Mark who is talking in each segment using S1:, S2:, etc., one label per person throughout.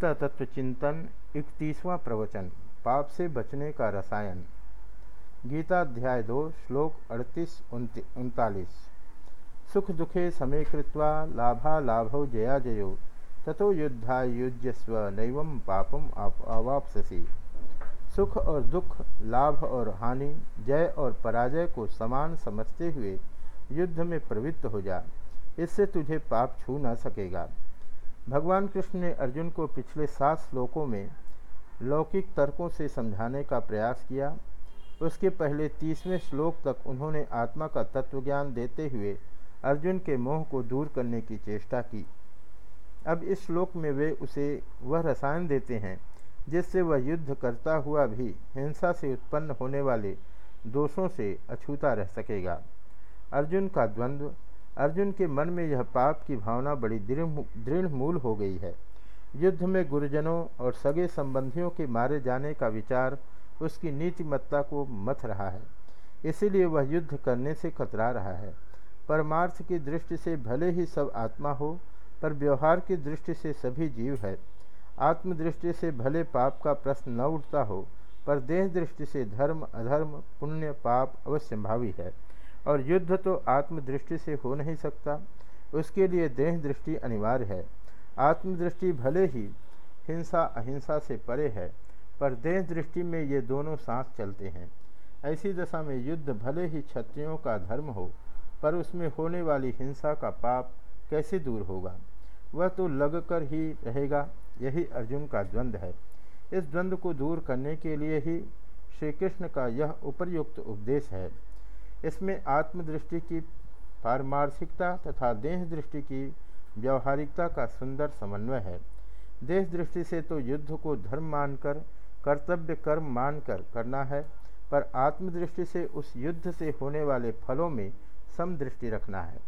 S1: गीता तत्व चिंतन इकतीसवां प्रवचन, पाप से बचने का रसायन। गीता अध्याय दो, श्लोक अड़तीस उनतालीस। सुख दुखे समय कृत्वा लाभा लाभौ जया जयो, ततो युद्धा युजस्व नैव पापम आप सुख और दुख, लाभ और हानि, जय और पराजय को समान समझते हुए युद्ध में प्रवृत्त हो जा, इससे तुझे पाप छू न सकेगा। भगवान कृष्ण ने अर्जुन को पिछले सात श्लोकों में लौकिक तर्कों से समझाने का प्रयास किया। उसके पहले तीसवें श्लोक तक उन्होंने आत्मा का तत्व ज्ञान देते हुए अर्जुन के मोह को दूर करने की चेष्टा की। अब इस श्लोक में वे उसे वह रसायन देते हैं, जिससे वह युद्ध करता हुआ भी हिंसा से उत्पन्न होने वाले दोषों से अछूता रह सकेगा। अर्जुन का द्वंद्व अर्जुन के मन में यह पाप की भावना बड़ी दृढ़ मूल हो गई है। युद्ध में गुरुजनों और सगे संबंधियों के मारे जाने का विचार उसकी नीतिमत्ता को मथ रहा है। इसीलिए वह युद्ध करने से कतरा रहा है। परमार्थ की दृष्टि से भले ही सब आत्मा हो, पर व्यवहार की दृष्टि से सभी जीव है। आत्मदृष्टि से भले पाप का प्रश्न न उठता हो, पर देह दृष्टि से धर्म, अधर्म, पुण्य, पाप अवश्यंभावी है। और युद्ध तो आत्मदृष्टि से हो नहीं सकता। उसके लिए देह दृष्टि अनिवार्य है। आत्मदृष्टि भले ही हिंसा, अहिंसा से परे है, पर देह दृष्टि में ये दोनों साथ चलते हैं। ऐसी दशा में युद्ध भले ही क्षत्रियों का धर्म हो, पर उसमें होने वाली हिंसा का पाप कैसे दूर होगा? वह तो लग कर ही रहेगा, यही अर्जुन का द्वंद्व है। इस द्वंद्व को दूर करने के लिए ही श्री कृष्ण का यह उपरयुक्त उपदेश है। इसमें आत्मदृष्टि की पारमार्थिकता तथा देह दृष्टि की व्यवहारिकता का सुंदर समन्वय है। देश दृष्टि से तो युद्ध को धर्म मानकर, कर्तव्य कर्म मानकर करना है, पर आत्मदृष्टि से उस युद्ध से होने वाले फलों में समदृष्टि रखना है।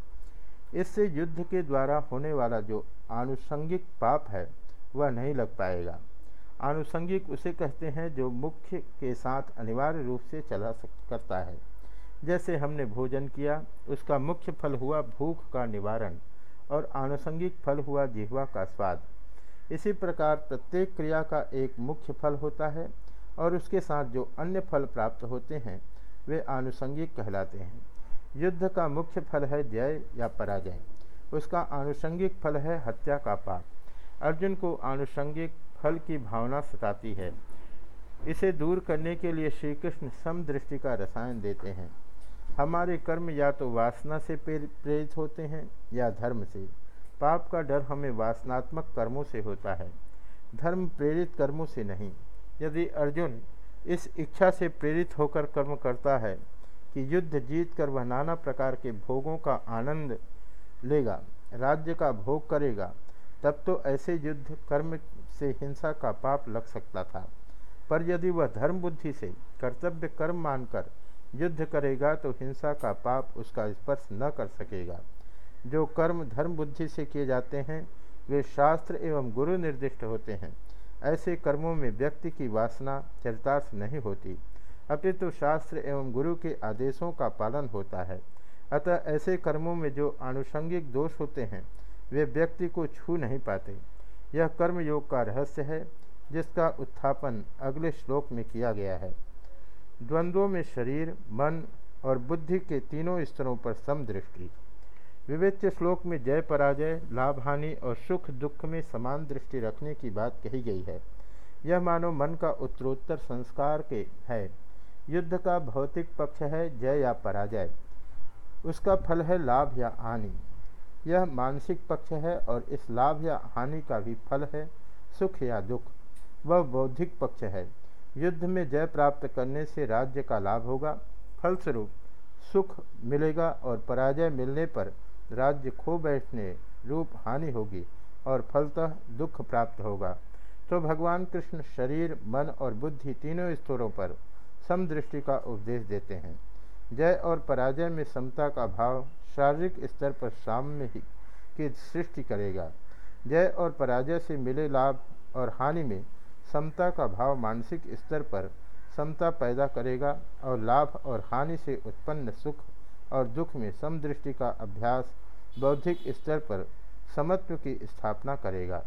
S1: इससे युद्ध के द्वारा होने वाला जो आनुषंगिक पाप है, वह नहीं लग पाएगा। आनुषंगिक उसे कहते हैं जो मुख्य के साथ अनिवार्य रूप से चला करता है। जैसे हमने भोजन किया, उसका मुख्य फल हुआ भूख का निवारण और आनुषंगिक फल हुआ जिहवा का स्वाद। इसी प्रकार प्रत्येक क्रिया का एक मुख्य फल होता है और उसके साथ जो अन्य फल प्राप्त होते हैं, वे आनुषंगिक कहलाते हैं। युद्ध का मुख्य फल है जय या पराजय। उसका आनुषंगिक फल है हत्या का पाप। अर्जुन को आनुषंगिक फल की भावना सताती है। इसे दूर करने के लिए श्री कृष्ण समदृष्टि का रसायन देते हैं। हमारे कर्म या तो वासना से प्रेरित होते हैं या धर्म से। पाप का डर हमें वासनात्मक कर्मों से होता है। धर्म प्रेरित कर्मों से नहीं। यदि अर्जुन इस इच्छा से प्रेरित होकर कर्म करता है कि युद्ध जीत कर वह नाना प्रकार के भोगों का आनंद लेगा, राज्य का भोग करेगा, तब तो ऐसे युद्ध कर्म से हिंसा का पाप लग सकता था। पर यदि वह धर्म बुद्धि से कर्तव्य कर्म मानकर युद्ध करेगा तो हिंसा का पाप उसका स्पर्श न कर सकेगा। जो कर्म, धर्म बुद्धि से किए जाते हैं, वे शास्त्र एवं गुरु निर्दिष्ट होते हैं। ऐसे कर्मों में व्यक्ति की वासना चरितार्थ नहीं होती। अपितु तो शास्त्र एवं गुरु के आदेशों का पालन होता है। अतः ऐसे कर्मों में जो आनुषंगिक दोष होते हैं, वे व्यक्ति को छू नहीं पाते। यह कर्म योग का रहस्य है, जिसका उत्थापन अगले श्लोक में किया गया है। द्वंद्वों में शरीर, मन और बुद्धि के तीनों स्तरों पर समदृष्टि। विवेच्य श्लोक में जय पराजय, लाभ हानि और सुख दुख में समान दृष्टि रखने की बात कही गई है। यह मानो मन का उत्तरोत्तर संस्कार के है। युद्ध का भौतिक पक्ष है जय या पराजय। उसका फल है लाभ या हानि। यह मानसिक पक्ष है और इस लाभ या हानि का भी फल है सुख या दुख। वह बौद्धिक पक्ष है। युद्ध में जय प्राप्त करने से राज्य का लाभ होगा। फलस्वरूप, सुख मिलेगा और पराजय मिलने पर राज्य खो बैठने रूप हानि होगी और फलतः दुख प्राप्त होगा। तो भगवान कृष्ण शरीर, मन और बुद्धि तीनों स्तरों पर समदृष्टि का उपदेश देते हैं। जय और पराजय में समता का भाव शारीरिक स्तर पर साम्य ही की सृष्टि करेगा। जय और पराजय से मिले लाभ और हानि में समता का भाव मानसिक स्तर पर समता पैदा करेगा और लाभ और हानि से उत्पन्न सुख और दुख में समदृष्टि का अभ्यास बौद्धिक स्तर पर समत्व की स्थापना करेगा।